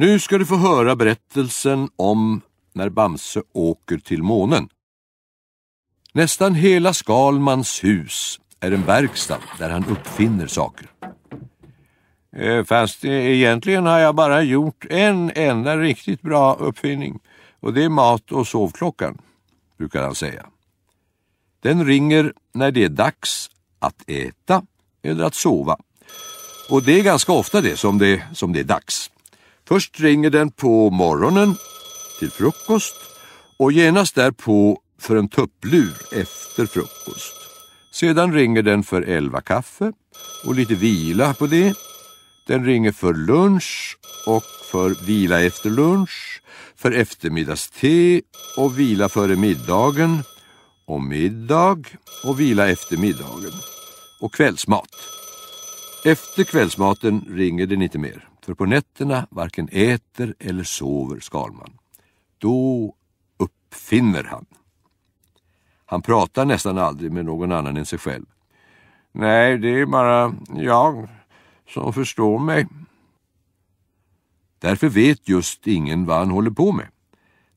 Nu ska du få höra berättelsen om när Bamse åker till månen. Nästan hela Skalmans hus är en verkstad där han uppfinner saker. Eh, fast eh, egentligen har jag bara gjort en enda riktigt bra uppfinning och det är mat och sovklockan, brukar han säga. Den ringer när det är dags att äta eller att sova. Och det är ganska ofta det som det, som det är dags. Först ringer den på morgonen till frukost och genast därpå för en tupplur efter frukost. Sedan ringer den för elva kaffe och lite vila på det. Den ringer för lunch och för vila efter lunch, för eftermiddagste och vila före middagen och middag och vila efter middagen och kvällsmat. Efter kvällsmaten ringer den inte mer, för på nätterna varken äter eller sover Skalman. Då uppfinner han. Han pratar nästan aldrig med någon annan än sig själv. Nej, det är bara jag som förstår mig. Därför vet just ingen vad han håller på med.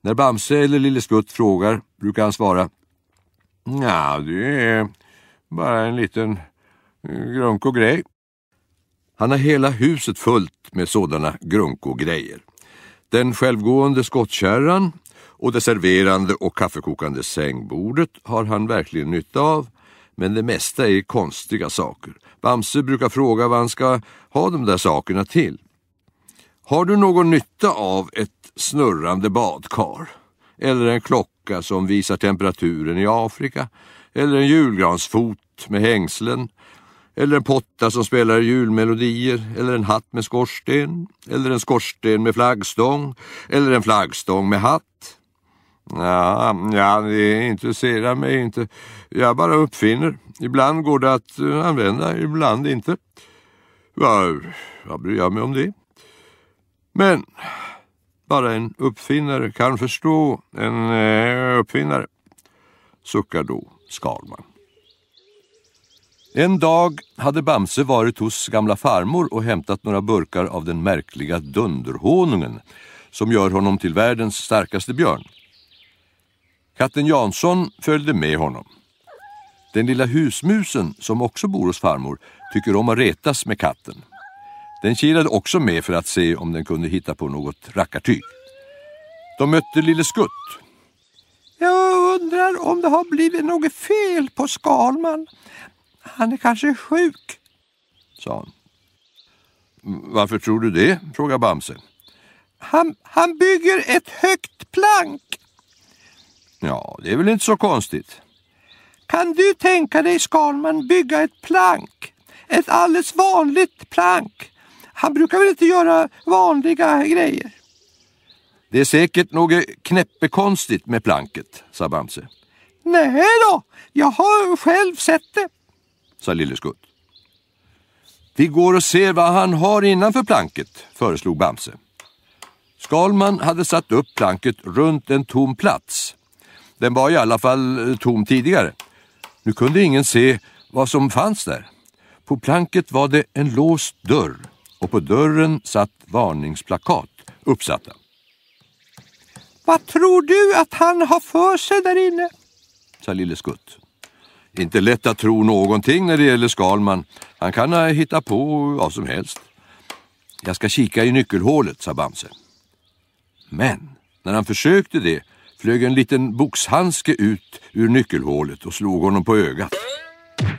När Bamse eller Lille Skutt frågar brukar han svara Ja, det är bara en liten grunkogrej. Han har hela huset fullt med sådana grunkogrejer. Den självgående skottkärran och det serverande och kaffekokande sängbordet har han verkligen nytta av, men det mesta är konstiga saker. Bamse brukar fråga vad han ska ha de där sakerna till. Har du någon nytta av ett snurrande badkar? Eller en klocka som visar temperaturen i Afrika? Eller en julgransfot med hängslen? Eller en potta som spelar julmelodier, eller en hatt med skorsten, eller en skorsten med flaggstång, eller en flaggstång med hatt. Ja, ja, det intresserar mig inte. Jag bara uppfinner. Ibland går det att eh, använda, ibland inte. Vad, vad bryr jag mig om det? Men bara en uppfinnare kan förstå en eh, uppfinnare, suckar då Skalman. En dag hade Bamse varit hos gamla farmor och hämtat några burkar av den märkliga dunderhonungen som gör honom till världens starkaste björn. Katten Jansson följde med honom. Den lilla husmusen, som också bor hos farmor, tycker om att retas med katten. Den kilade också med för att se om den kunde hitta på något rackartyg. De mötte Lille Skutt. Jag undrar om det har blivit något fel på Skalman. Han är kanske sjuk, sa han. Varför tror du det? frågade Bamse. Han, han bygger ett högt plank. Ja, det är väl inte så konstigt. Kan du tänka dig Skalman bygga ett plank? Ett alldeles vanligt plank. Han brukar väl inte göra vanliga grejer? Det är säkert något knäppekonstigt med planket, sa Bamse. Nej då, jag har själv sett det, sa Lille Skutt. Vi går och ser vad han har innanför planket, föreslog Bamse. Skalman hade satt upp planket runt en tom plats. Den var i alla fall eh, tom tidigare. Nu kunde ingen se vad som fanns där. På planket var det en låst dörr och på dörren satt varningsplakat uppsatta. Vad tror du att han har för sig där inne? sa Lille Skutt. Inte lätt att tro någonting när det gäller Skalman. Han kan ha hittat på vad som helst. Jag ska kika i nyckelhålet, sa Bamse. Men när han försökte det flög en liten boxhandske ut ur nyckelhålet och slog honom på ögat.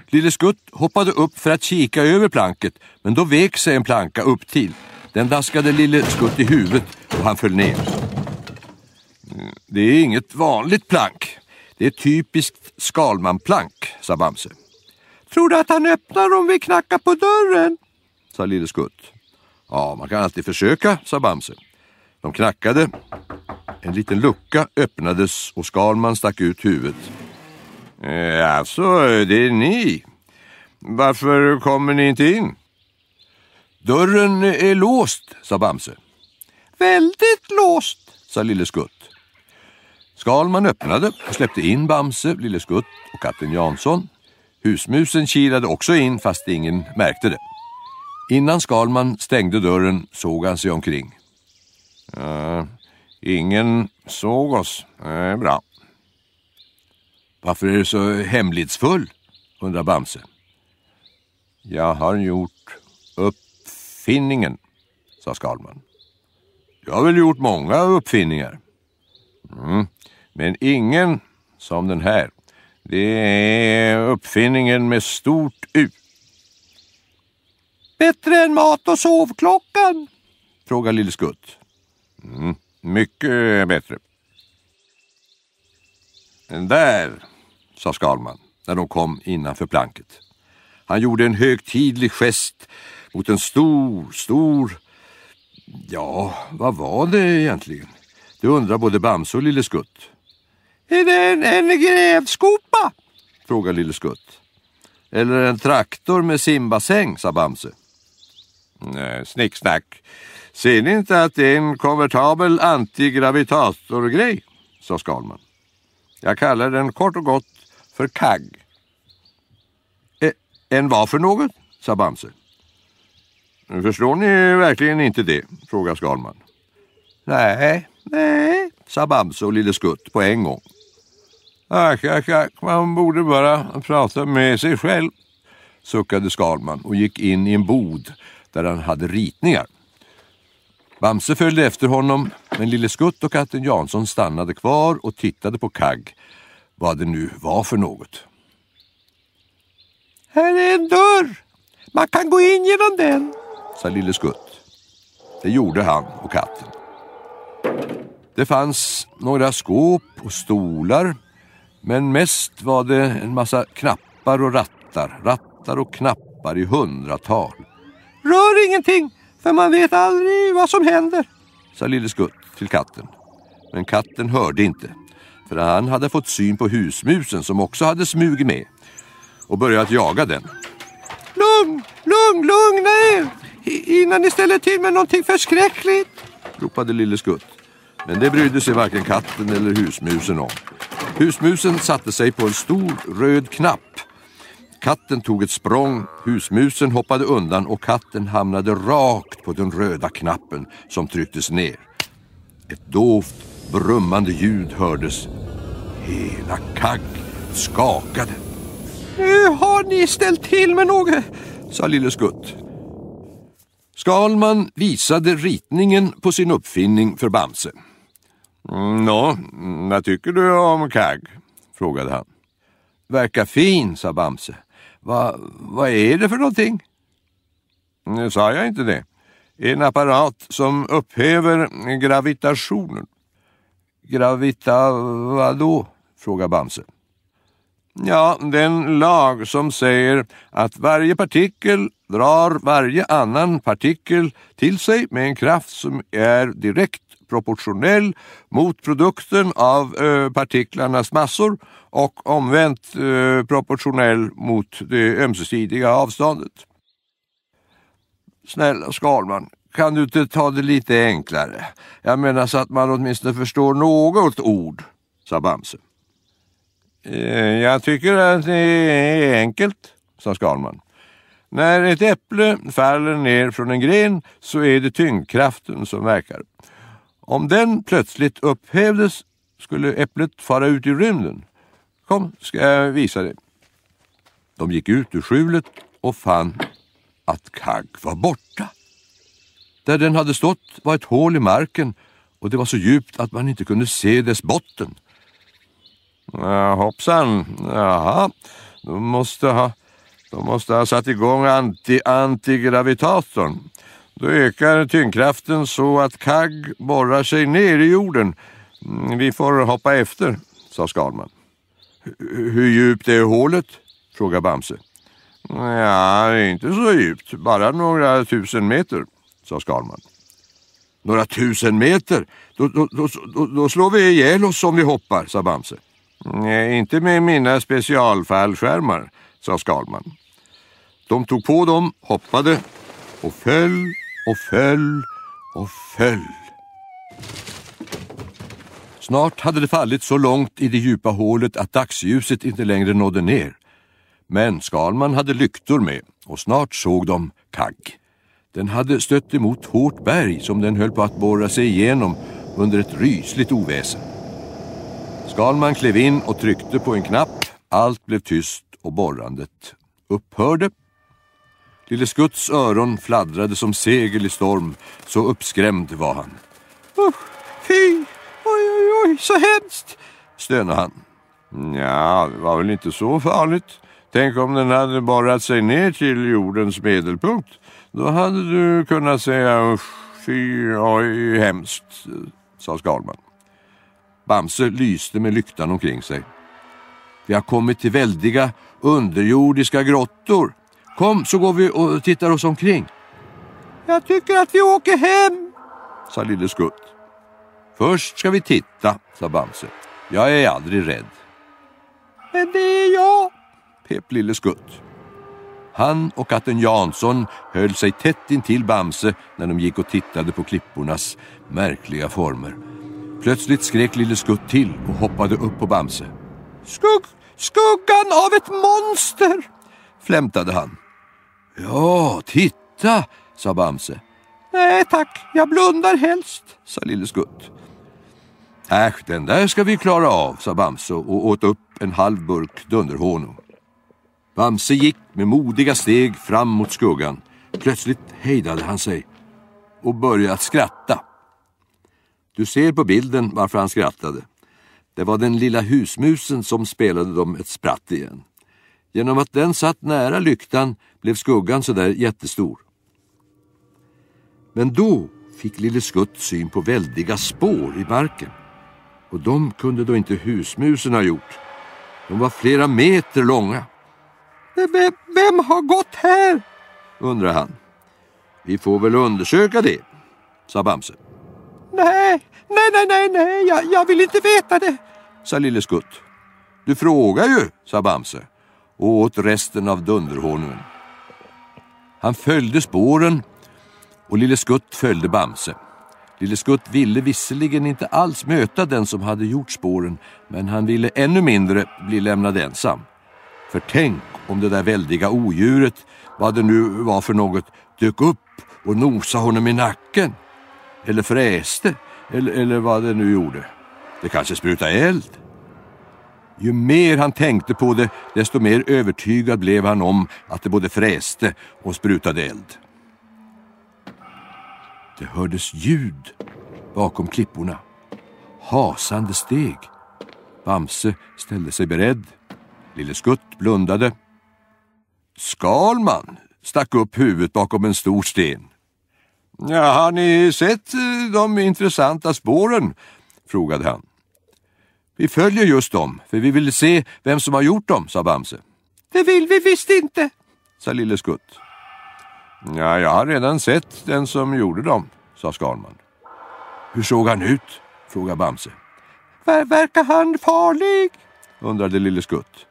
Lille Skutt hoppade upp för att kika över planket, men då vek sig en planka upp till. Den daskade Lille Skutt i huvudet och han föll ner. Det är inget vanligt plank. Det är typiskt Skalmanplank, sa Bamse. Tror du att han öppnar om vi knackar på dörren? sa Lille Skutt. Ja, man kan alltid försöka, sa Bamse. De knackade. En liten lucka öppnades och Skalman stack ut huvudet. Eh, alltså, det är ni. Varför kommer ni inte in? Dörren är låst, sa Bamse. Väldigt låst, sa Lille Skutt. Skalman öppnade och släppte in Bamse, Lille Skutt och katten Jansson. Husmusen kilade också in fast ingen märkte det. Innan Skalman stängde dörren såg han sig omkring. Uh, ingen såg oss. Det är bra. Varför är du så hemlighetsfull? undrar Bamse. Jag har gjort uppfinningen, sa Skalman. Jag har väl gjort många uppfinningar. Mm. Men ingen som den här. Det är uppfinningen med stort U. Bättre än mat och sovklockan? frågar Lille Skutt. Mm. Mycket bättre. Den Där, sa Skalman när de kom innanför planket. Han gjorde en högtidlig gest mot en stor, stor... Ja, vad var det egentligen? Det undrar både Bamse och Lille Skutt. Är det en, en grävskopa? frågade Lille Skutt. Eller en traktor med simbassäng, sa Bamse. Nej, snicksnack. Ser ni inte att det är en konvertabel antigravitatorgrej? sa Skalman. Jag kallar den kort och gott för kagg. E en vad för något? sa Bamse. Förstår ni verkligen inte det? frågade Skalman. Nej, nej, sa Bamse och Lille Skutt på en gång. Ack, ack, ack, man borde bara prata med sig själv, suckade Skalman och gick in i en bod där han hade ritningar. Bamse följde efter honom, men Lille Skutt och katten Jansson stannade kvar och tittade på Kagg, vad det nu var för något. Här är en dörr! Man kan gå in genom den, sa Lille Skutt. Det gjorde han och katten. Det fanns några skåp och stolar, men mest var det en massa knappar och rattar, rattar och knappar i hundratal. Rör ingenting, för man vet aldrig vad som händer, sa Lille Skutt till katten. Men katten hörde inte, för han hade fått syn på husmusen som också hade smugit med och börjat jaga den. Lugn, lugn, lugna er! Innan ni ställer till med någonting förskräckligt! ropade Lille Skutt. Men det brydde sig varken katten eller husmusen om. Husmusen satte sig på en stor röd knapp. Katten tog ett språng, husmusen hoppade undan och katten hamnade rakt på den röda knappen som trycktes ner. Ett dovt, brummande ljud hördes. Hela kagg skakade. Nu har ni ställt till med något, sa Lille Skutt. Skalman visade ritningen på sin uppfinning för Bamse. Mm, nå, vad tycker du om kagg? frågade han. Verkar fin, sa Bamse. Va, vad är det för någonting? Nu sa jag inte det. En apparat som upphäver gravitationen. Gravita vadå? frågade Bamse. Ja, den lag som säger att varje partikel drar varje annan partikel till sig med en kraft som är direkt proportionell mot produkten av eh, partiklarnas massor och omvänt eh, proportionell mot det ömsesidiga avståndet. Snälla Skalman, kan du inte ta det lite enklare? Jag menar så att man åtminstone förstår något ord, sa Bamse. Eh, jag tycker att det är enkelt, sa Skalman. När ett äpple faller ner från en gren så är det tyngdkraften som verkar. Om den plötsligt upphävdes skulle äpplet fara ut i rymden. Kom, ska jag visa dig. De gick ut ur skjulet och fann att Kagg var borta. Där den hade stått var ett hål i marken och det var så djupt att man inte kunde se dess botten. Ja, hoppsan, jaha, de måste ha, de måste ha satt igång anti, antigravitatorn. Då ökar tyngdkraften så att kagg borrar sig ner i jorden. Mm, vi får hoppa efter, sa Skalman. Hur djupt är hålet? frågade Bamse. Ja, inte så djupt, bara några tusen meter, sa Skalman. Några tusen meter? Då, då, då, då slår vi ihjäl oss om vi hoppar, sa Bamse. Nej, inte med mina specialfallskärmar, sa Skalman. De tog på dem, hoppade och föll och föll och föll. Snart hade det fallit så långt i det djupa hålet att dagsljuset inte längre nådde ner. Men Skalman hade lyktor med och snart såg de Kagg. Den hade stött emot hårt berg som den höll på att borra sig igenom under ett rysligt oväsen. Skalman klev in och tryckte på en knapp. Allt blev tyst och borrandet upphörde. Lille Skutts öron fladdrade som segel i storm, så uppskrämd var han. Usch, fy, oj, oj, oj, så hemskt, stönade han. Ja, det var väl inte så farligt. Tänk om den hade borrat sig ner till jordens medelpunkt. Då hade du kunnat säga fy, oj, hemskt, sa Skalman. Bamse lyste med lyktan omkring sig. Vi har kommit till väldiga underjordiska grottor. Kom så går vi och tittar oss omkring. Jag tycker att vi åker hem, sa Lille Skutt. Först ska vi titta, sa Bamse. Jag är aldrig rädd. Men det är jag, pep Lille Skutt. Han och katten Jansson höll sig tätt intill Bamse när de gick och tittade på klippornas märkliga former. Plötsligt skrek Lille Skutt till och hoppade upp på Bamse. Skugg, skuggan av ett monster! Flämtade han. Ja, titta, sa Bamse. Nej tack, jag blundar helst, sa Lille Skutt. Äsch, den där ska vi klara av, sa Bamse och åt upp en halv burk dunderhonung. Bamse gick med modiga steg fram mot skuggan. Plötsligt hejdade han sig och började att skratta. Du ser på bilden varför han skrattade. Det var den lilla husmusen som spelade dem ett spratt igen. Genom att den satt nära lyktan blev skuggan så där jättestor. Men då fick Lille Skutt syn på väldiga spår i marken. Och de kunde då inte husmusen ha gjort. De var flera meter långa. Vem, vem har gått här? undrar han. Vi får väl undersöka det, sa Bamse. Nej, nej, nej, nej, nej, jag, jag vill inte veta det, sa Lille Skutt. Du frågar ju, sa Bamse och åt resten av dunderhonungen. Han följde spåren och Lille Skutt följde Bamse. Lille Skutt ville visserligen inte alls möta den som hade gjort spåren men han ville ännu mindre bli lämnad ensam. För tänk om det där väldiga odjuret, vad det nu var för något, dök upp och nosade honom i nacken. Eller fräste, eller, eller vad det nu gjorde. Det kanske sprutade eld. Ju mer han tänkte på det, desto mer övertygad blev han om att det både fräste och sprutade eld. Det hördes ljud bakom klipporna. Hasande steg. Bamse ställde sig beredd. Lille Skutt blundade. Skalman stack upp huvudet bakom en stor sten. Ja, har ni sett eh, de intressanta spåren? frågade han. Vi följer just dem, för vi vill se vem som har gjort dem, sa Bamse. Det vill vi visst inte, sa Lille Skutt. Ja, jag har redan sett den som gjorde dem, sa Skalman. Hur såg han ut? frågade Bamse. Ver verkar han farlig? undrade Lille Skutt.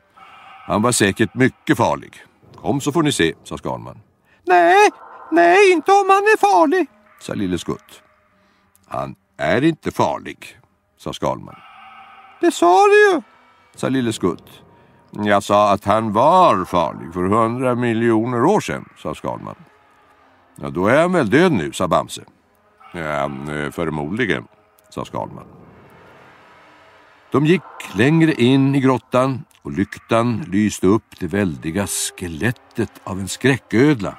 Han var säkert mycket farlig. Kom så får ni se, sa Skalman. Nej, nej, inte om han är farlig, sa Lille Skutt. Han är inte farlig, sa Skalman. Det sa du ju, sa Lille Skutt. Jag sa att han var farlig för hundra miljoner år sedan, sa Skalman. Ja, då är han väl död nu, sa Bamse. Ja, eh, förmodligen, sa Skalman. De gick längre in i grottan och lyktan lyste upp det väldiga skelettet av en skräcködla.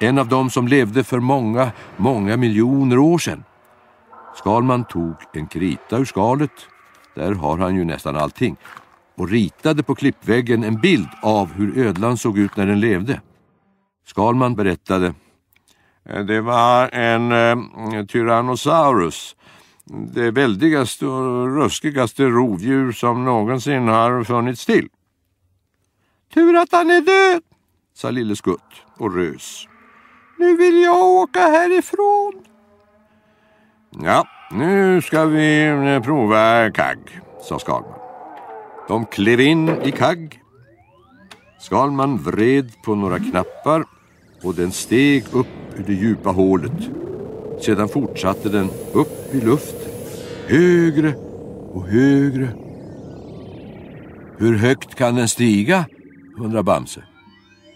En av dem som levde för många, många miljoner år sedan. Skalman tog en krita ur skalet, där har han ju nästan allting, och ritade på klippväggen en bild av hur ödlan såg ut när den levde. Skalman berättade eh, det var en eh, Tyrannosaurus. Det väldigaste och ruskigaste rovdjur som någonsin har funnits till. Tur att han är död, sa Lille Skutt och rös. Nu vill jag åka härifrån. Ja, nu ska vi eh, prova kagg, sa Skalman. De klev in i kagg. Skalman vred på några knappar och den steg upp ur det djupa hålet. Sedan fortsatte den upp i luften, högre och högre. Hur högt kan den stiga? undrar Bamse.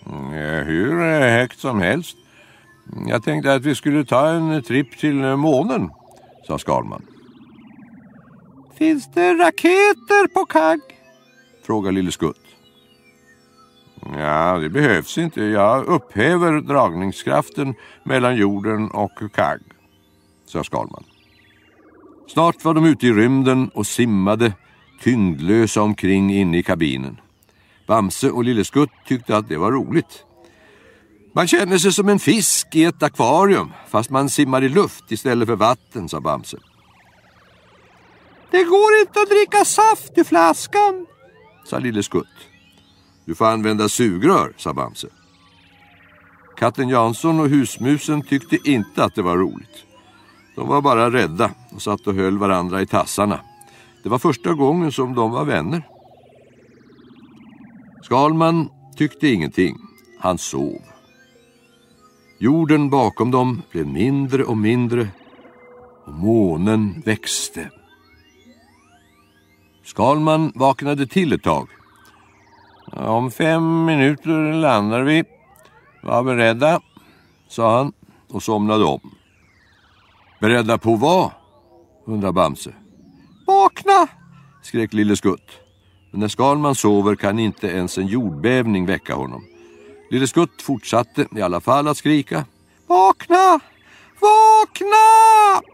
Mm, hur eh, högt som helst. Jag tänkte att vi skulle ta en tripp till eh, månen, sa Skalman. Finns det raketer på kagg? frågade Lille Skutt. Ja, det behövs inte. Jag upphäver dragningskraften mellan jorden och kagg, sa Skalman. Snart var de ute i rymden och simmade tyngdlösa omkring inne i kabinen. Bamse och Lille Skutt tyckte att det var roligt. Man känner sig som en fisk i ett akvarium fast man simmar i luft istället för vatten, sa Bamse. Det går inte att dricka saft i flaskan, sa Lille Skutt. Du får använda sugrör, sa Bamse. Katten Jansson och husmusen tyckte inte att det var roligt. De var bara rädda och satt och höll varandra i tassarna. Det var första gången som de var vänner. Skalman tyckte ingenting. Han sov. Jorden bakom dem blev mindre och mindre och månen växte. Skalman vaknade till ett tag. Om fem minuter landar vi. Var beredda, sa han och somnade om. Beredda på vad? undrade Bamse. Vakna! skrek Lille Skutt. Men när Skalman sover kan inte ens en jordbävning väcka honom. Lille Skutt fortsatte i alla fall att skrika. Vakna! Vakna!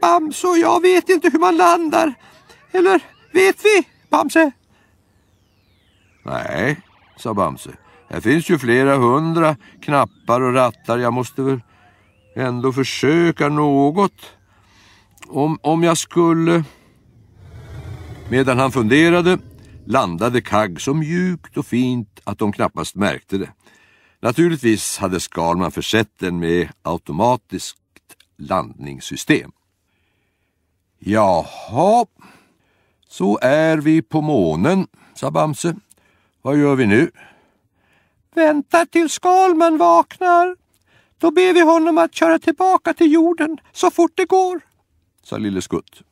Bamse och jag vet inte hur man landar. Eller vet vi, Bamse? Nej, sa Bamse. Här finns ju flera hundra knappar och rattar. Jag måste väl ändå försöka något. Om, om jag skulle... Medan han funderade landade Kagg så mjukt och fint att de knappast märkte det. Naturligtvis hade Skalman försett den med automatiskt landningssystem. Jaha, så är vi på månen, sa Bamse. Vad gör vi nu? Vänta till Skalman vaknar. Då ber vi honom att köra tillbaka till jorden så fort det går, sa Lille Skutt.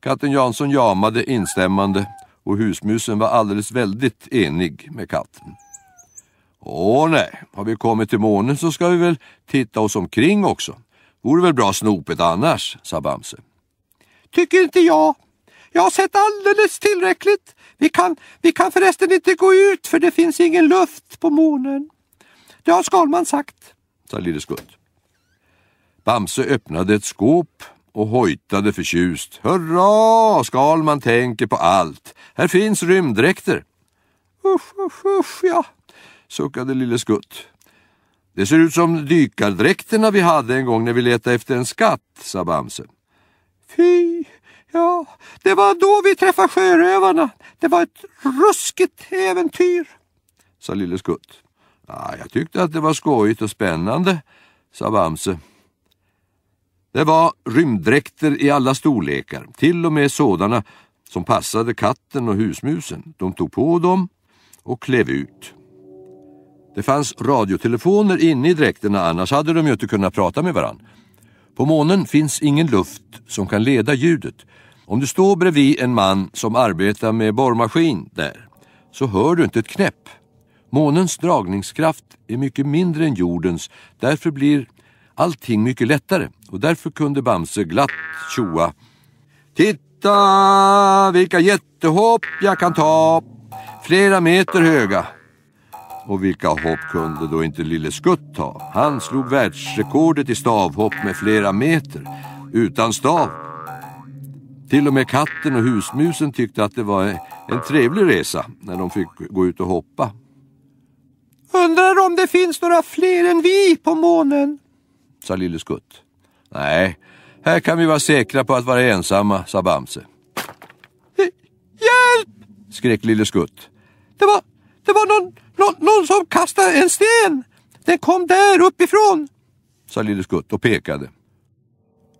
Katten Jansson jamade instämmande och husmusen var alldeles väldigt enig med katten. Åh nej, har vi kommit till månen så ska vi väl titta oss omkring också. Vore väl bra snopet annars, sa Bamse. Tycker inte jag. Jag har sett alldeles tillräckligt. Vi kan, vi kan förresten inte gå ut för det finns ingen luft på månen. Det har Skalman sagt, sa Lille Skutt. Bamse öppnade ett skåp och hojtade förtjust. Hurra, Skalman tänker på allt. Här finns rymddräkter. Usch, usch, usch, ja, suckade Lille Skutt. Det ser ut som dykardräkterna vi hade en gång när vi letade efter en skatt, sa Bamse. Fy, ja, det var då vi träffade sjörövarna. Det var ett ruskigt äventyr, sa Lille Skutt. Ja, jag tyckte att det var skojigt och spännande, sa Bamse. Det var rymddräkter i alla storlekar, till och med sådana som passade katten och husmusen. De tog på dem och klev ut. Det fanns radiotelefoner inne i dräkterna, annars hade de ju inte kunnat prata med varann. På månen finns ingen luft som kan leda ljudet. Om du står bredvid en man som arbetar med borrmaskin där, så hör du inte ett knäpp. Månens dragningskraft är mycket mindre än jordens, därför blir allting mycket lättare och därför kunde Bamse glatt tjoa. Titta vilka jättehopp jag kan ta, flera meter höga. Och vilka hopp kunde då inte Lille Skutt ta? Han slog världsrekordet i stavhopp med flera meter, utan stav. Till och med katten och husmusen tyckte att det var en trevlig resa när de fick gå ut och hoppa. Undrar om det finns några fler än vi på månen? sa Lille Skutt. Nej, här kan vi vara säkra på att vara ensamma, sa Bamse. Hjälp! skrek Lille Skutt. Det var, det var någon, någon, någon som kastade en sten. Den kom där uppifrån, sa Lille Skutt och pekade.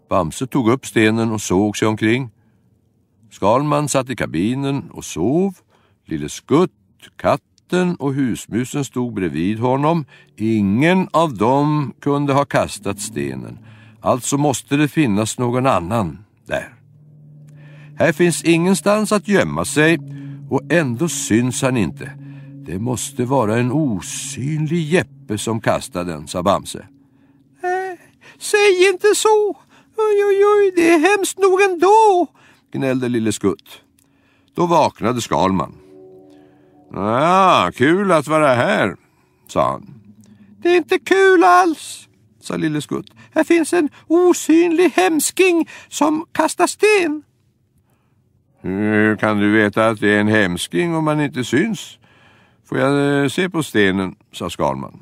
Bamse tog upp stenen och såg sig omkring. Skalman satt i kabinen och sov. Lille Skutt, katten och husmusen stod bredvid honom. Ingen av dem kunde ha kastat stenen. Alltså måste det finnas någon annan där. Här finns ingenstans att gömma sig och ändå syns han inte. Det måste vara en osynlig Jeppe som kastade den, sa Bamse. säg inte så. Oj, oj, oj, det är hemskt nog ändå, gnällde Lille Skutt. Då vaknade Skalman. Ja, kul att vara här, sa han. Det är inte kul alls, sa Lille Skutt. Här finns en osynlig hemsking som kastar sten. Hur kan du veta att det är en hemsking om man inte syns? Får jag eh, se på stenen, sa Skalman.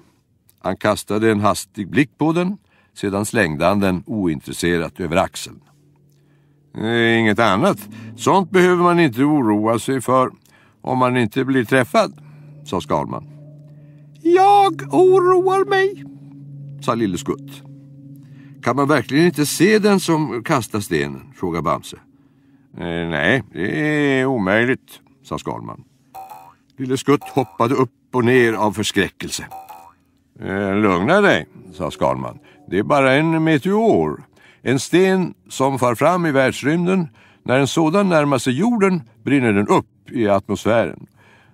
Han kastade en hastig blick på den, sedan slängde han den ointresserat över axeln. Inget annat. Sånt behöver man inte oroa sig för om man inte blir träffad, sa Skalman. Jag oroar mig, sa Lille Skutt. Kan man verkligen inte se den som kastar stenen? frågade Bamse. Eh, nej, det är omöjligt, sa Skalman. Lille Skutt hoppade upp och ner av förskräckelse. Eh, lugna dig, sa Skalman. Det är bara en meteor. En sten som far fram i världsrymden. När en sådan närmar sig jorden brinner den upp i atmosfären.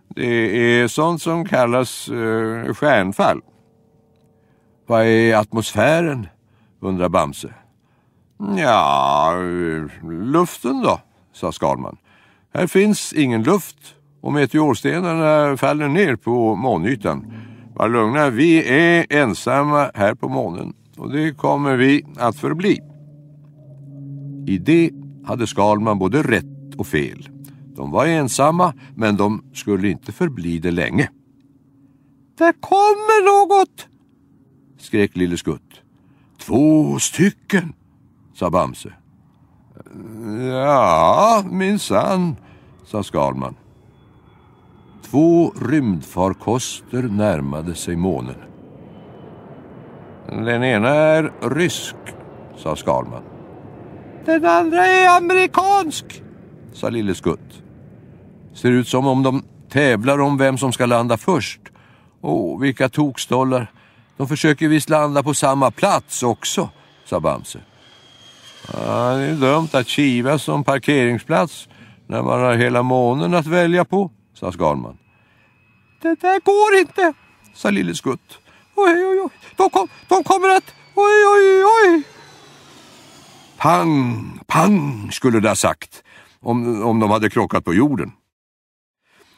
Det är sånt som kallas eh, stjärnfall. Vad är atmosfären? undrar Bamse. Ja, eh, luften då, sa Skalman. Här finns ingen luft och meteorstenarna faller ner på månytan. Var lugna, vi är ensamma här på månen och det kommer vi att förbli. I det hade Skalman både rätt och fel. De var ensamma, men de skulle inte förbli det länge. Där kommer något! skrek Lille Skutt. Två stycken, sa Bamse. Ja, minsann, sa Skalman. Två rymdfarkoster närmade sig månen. Den ena är rysk, sa Skalman. Den andra är amerikansk, sa Lille Skutt. Ser ut som om de tävlar om vem som ska landa först. Åh, vilka tokstollar. De försöker visst landa på samma plats också, sa Bamse. Ja, det är dumt att kivas som parkeringsplats när man har hela månen att välja på, sa Skalman. Det där går inte, sa Lille Skutt. Oj, oj, oj, de, kom, de kommer att... Oj, oj, oj! Pang, pang skulle det ha sagt om, om de hade krockat på jorden.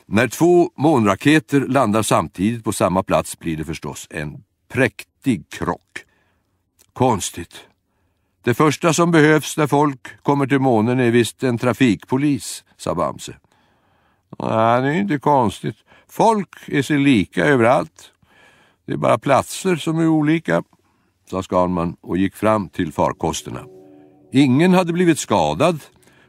När två månraketer landar samtidigt på samma plats blir det förstås en präktig krock. Konstigt. Det första som behövs när folk kommer till månen är visst en trafikpolis, sa Bamse. Nej, det är inte konstigt. Folk är sig lika överallt. Det är bara platser som är olika, sa Skalman och gick fram till farkosterna. Ingen hade blivit skadad.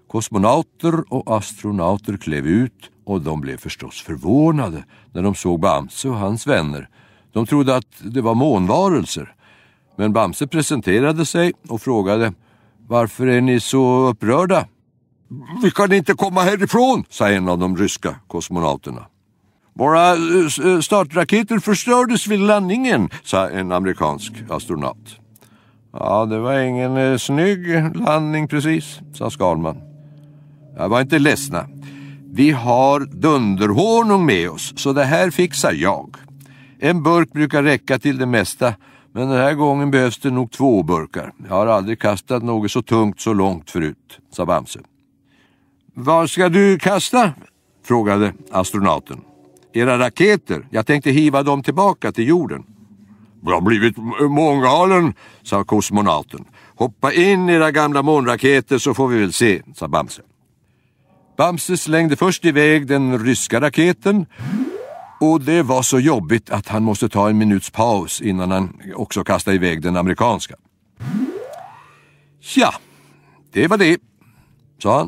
Kosmonauter och astronauter klev ut och de blev förstås förvånade när de såg Bamse och hans vänner. De trodde att det var månvarelser. Men Bamse presenterade sig och frågade Varför är ni så upprörda? Vi kan inte komma härifrån, sa en av de ryska kosmonauterna. Våra eh, eh, startraketer förstördes vid landningen, sa en amerikansk astronaut. Ja, det var ingen eh, snygg landning precis, sa Skalman. Jag var inte ledsna. Vi har dunderhonung med oss, så det här fixar jag. En burk brukar räcka till det mesta, men den här gången behövs det nog två burkar. Jag har aldrig kastat något så tungt så långt förut, sa Bamse. Vad ska du kasta? frågade astronauten. Era raketer. Jag tänkte hiva dem tillbaka till jorden. Jag har blivit mångalen, sa kosmonauten. Hoppa in era gamla månraketer så får vi väl se, sa Bamse. Bamse slängde först iväg den ryska raketen och det var så jobbigt att han måste ta en minuts paus innan han också kastade iväg den amerikanska. Ja, det var det, sa han